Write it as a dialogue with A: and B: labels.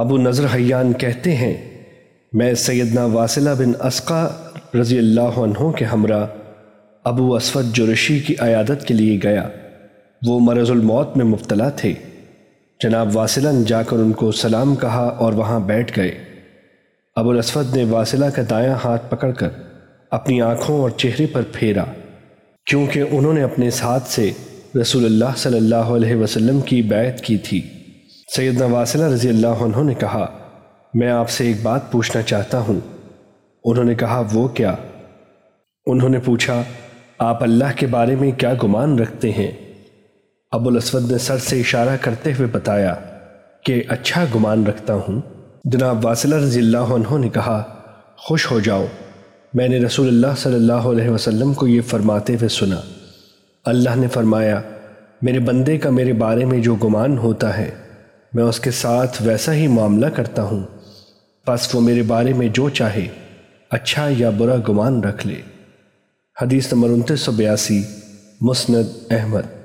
A: ابو نظر حیان کہتے ہیں، میں سیدنا واصلہ بن اسقا رضی اللہ عنہ کے ہمراہ ابو اسود جرشی کی عیادت کے لیے گیا۔ وہ مرض الموت میں مبتلا تھے۔ جناب واصلہ نے جا کر ان کو سلام کہا اور وہاں بیٹھ گئے۔ ابو الاسود نے واصلہ کا دایاں ہاتھ پکڑ کر اپنی آنکھوں اور چہرے پر پھیرا، کیونکہ انہوں نے اپنے ساتھ سے رسول اللہ صلی اللہ علیہ وسلم کی بیعت کی تھی۔ سیدنا واصلہ رضی اللہ عنہ نے کہا، میں آپ سے ایک بات پوچھنا چاہتا ہوں۔ انہوں نے کہا، وہ کیا؟ انہوں نے پوچھا، آپ اللہ کے بارے میں کیا گمان رکھتے ہیں؟ ابو الاسود نے سر سے اشارہ کرتے ہوئے بتایا کہ اچھا گمان رکھتا ہوں۔ جناب واصلہ رضی اللہ عنہ نے کہا، خوش ہو جاؤ، میں نے رسول اللہ صلی اللہ علیہ وسلم کو یہ فرماتے ہوئے سنا۔ اللہ نے فرمایا، میرے بندے کا میرے بارے میں جو گمان ہوتا ہے میں اس کے ساتھ ویسا ہی معاملہ کرتا ہوں۔ بس وہ میرے بارے میں جو چاہے اچھا یا برا گمان رکھ لے۔ حدیث نمبر انتیس سو بیاسی، مسند احمد۔